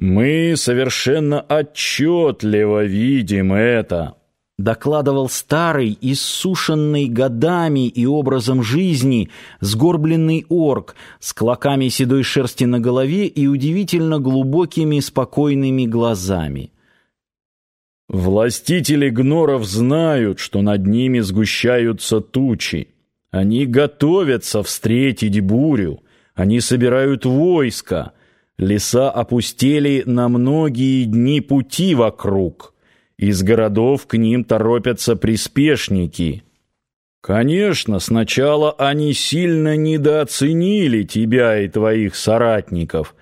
Мы совершенно отчетливо видим это, докладывал старый, иссушенный годами и образом жизни, сгорбленный орк с клоками седой шерсти на голове и удивительно глубокими спокойными глазами. Властители гноров знают, что над ними сгущаются тучи. Они готовятся встретить бурю. Они собирают войска. Леса опустели на многие дни пути вокруг. Из городов к ним торопятся приспешники. Конечно, сначала они сильно недооценили тебя и твоих соратников,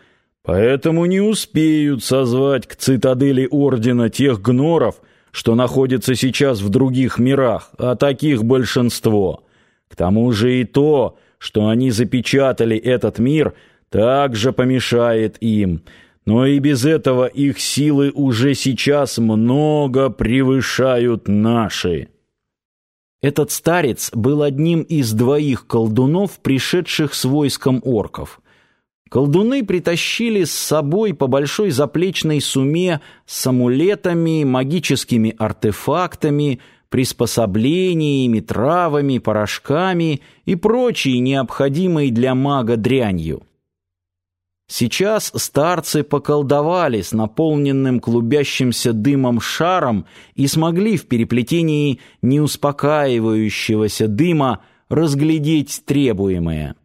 поэтому не успеют созвать к цитадели ордена тех гноров, что находятся сейчас в других мирах, а таких большинство. К тому же и то, что они запечатали этот мир – также помешает им. Но и без этого их силы уже сейчас много превышают наши. Этот старец был одним из двоих колдунов, пришедших с войском орков. Колдуны притащили с собой по большой заплечной суме с амулетами, магическими артефактами, приспособлениями, травами, порошками и прочей необходимой для мага дрянью. Сейчас старцы поколдовали с наполненным клубящимся дымом шаром и смогли в переплетении неуспокаивающегося дыма разглядеть требуемое.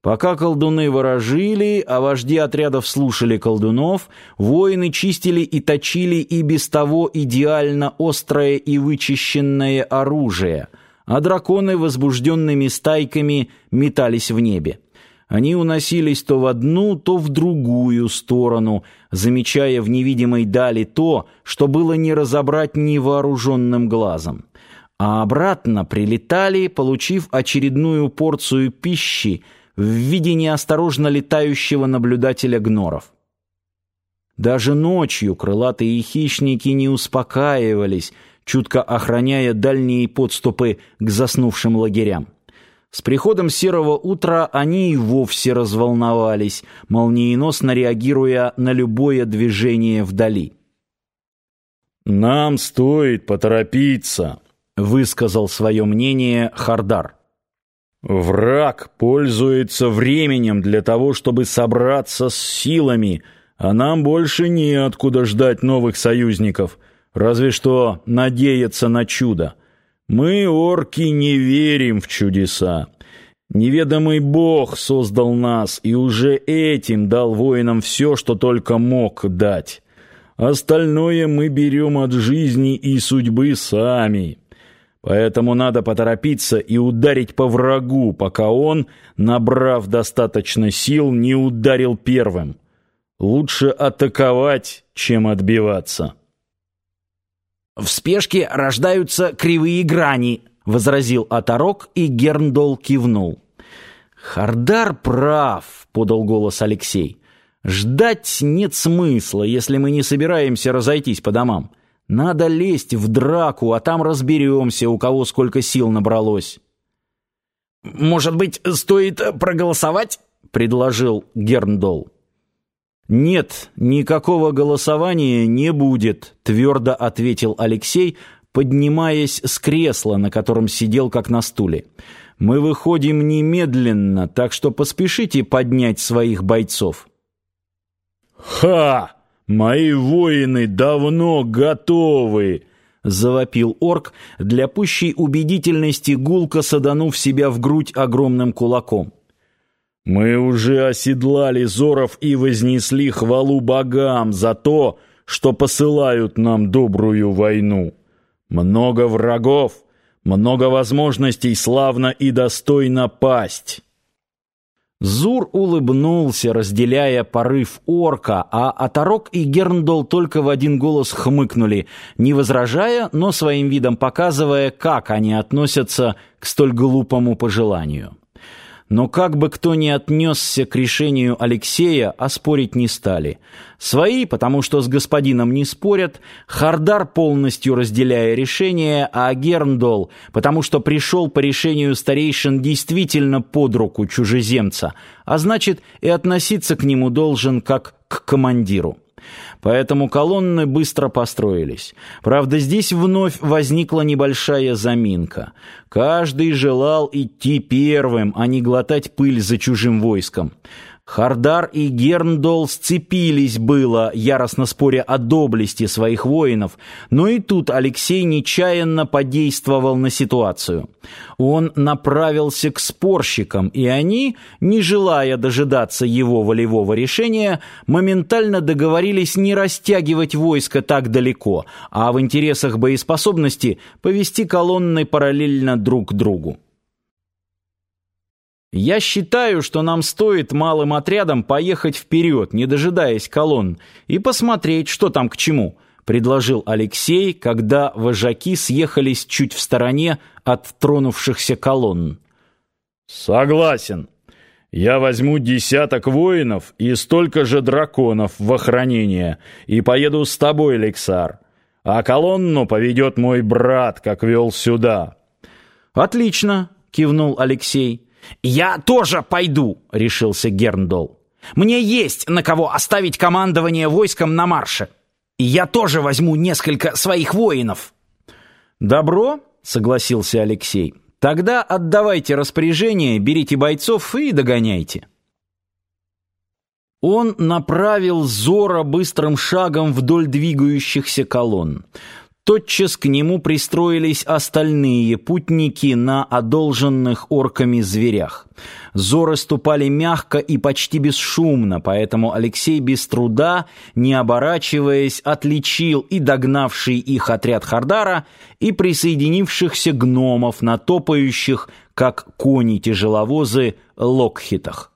Пока колдуны ворожили, а вожди отрядов слушали колдунов, воины чистили и точили и без того идеально острое и вычищенное оружие, а драконы возбужденными стайками метались в небе. Они уносились то в одну, то в другую сторону, замечая в невидимой дали то, что было не разобрать невооруженным глазом. А обратно прилетали, получив очередную порцию пищи в виде неосторожно летающего наблюдателя гноров. Даже ночью крылатые хищники не успокаивались, чутко охраняя дальние подступы к заснувшим лагерям. С приходом серого утра они и вовсе разволновались, молниеносно реагируя на любое движение вдали. «Нам стоит поторопиться», — высказал свое мнение Хардар. «Враг пользуется временем для того, чтобы собраться с силами, а нам больше неоткуда ждать новых союзников, разве что надеяться на чудо. Мы, орки, не верим в чудеса. Неведомый Бог создал нас и уже этим дал воинам все, что только мог дать. Остальное мы берем от жизни и судьбы сами. Поэтому надо поторопиться и ударить по врагу, пока он, набрав достаточно сил, не ударил первым. Лучше атаковать, чем отбиваться. «В спешке рождаются кривые грани», — возразил Оторок, и Герндол кивнул. «Хардар прав», — подал голос Алексей. «Ждать нет смысла, если мы не собираемся разойтись по домам. Надо лезть в драку, а там разберемся, у кого сколько сил набралось». «Может быть, стоит проголосовать?» — предложил Герндол. «Нет, никакого голосования не будет», — твердо ответил Алексей, поднимаясь с кресла, на котором сидел как на стуле. «Мы выходим немедленно, так что поспешите поднять своих бойцов». «Ха! Мои воины давно готовы!» — завопил орк, для пущей убедительности гулко саданув себя в грудь огромным кулаком. Мы уже оседлали Зоров и вознесли хвалу богам за то, что посылают нам добрую войну. Много врагов, много возможностей славно и достойно пасть. Зур улыбнулся, разделяя порыв орка, а Оторок и Герндол только в один голос хмыкнули, не возражая, но своим видом показывая, как они относятся к столь глупому пожеланию. Но как бы кто ни отнесся к решению Алексея, оспорить не стали. Свои, потому что с господином не спорят, Хардар полностью разделяя решение, а Герндол, потому что пришел по решению старейшин действительно под руку чужеземца, а значит и относиться к нему должен как к командиру. Поэтому колонны быстро построились. Правда, здесь вновь возникла небольшая заминка. Каждый желал идти первым, а не глотать пыль за чужим войском. Хардар и Герндол сцепились было, яростно споря о доблести своих воинов, но и тут Алексей нечаянно подействовал на ситуацию. Он направился к спорщикам, и они, не желая дожидаться его волевого решения, моментально договорились не растягивать войско так далеко, а в интересах боеспособности повести колонны параллельно друг другу. Я считаю, что нам стоит малым отрядом поехать вперед, не дожидаясь колонн, и посмотреть, что там к чему, предложил Алексей, когда вожаки съехались чуть в стороне от тронувшихся колонн. Согласен. Я возьму десяток воинов и столько же драконов в охранение и поеду с тобой, Лексар. А колонну поведет мой брат, как вел сюда. Отлично, кивнул Алексей. «Я тоже пойду», — решился Герндол. «Мне есть на кого оставить командование войском на марше. И я тоже возьму несколько своих воинов». «Добро», — согласился Алексей. «Тогда отдавайте распоряжение, берите бойцов и догоняйте». Он направил Зора быстрым шагом вдоль двигающихся колонн. Тотчас к нему пристроились остальные путники на одолженных орками зверях. Зоры ступали мягко и почти бесшумно, поэтому Алексей без труда, не оборачиваясь, отличил и догнавший их отряд Хардара, и присоединившихся гномов на топающих, как кони-тяжеловозы, локхитах.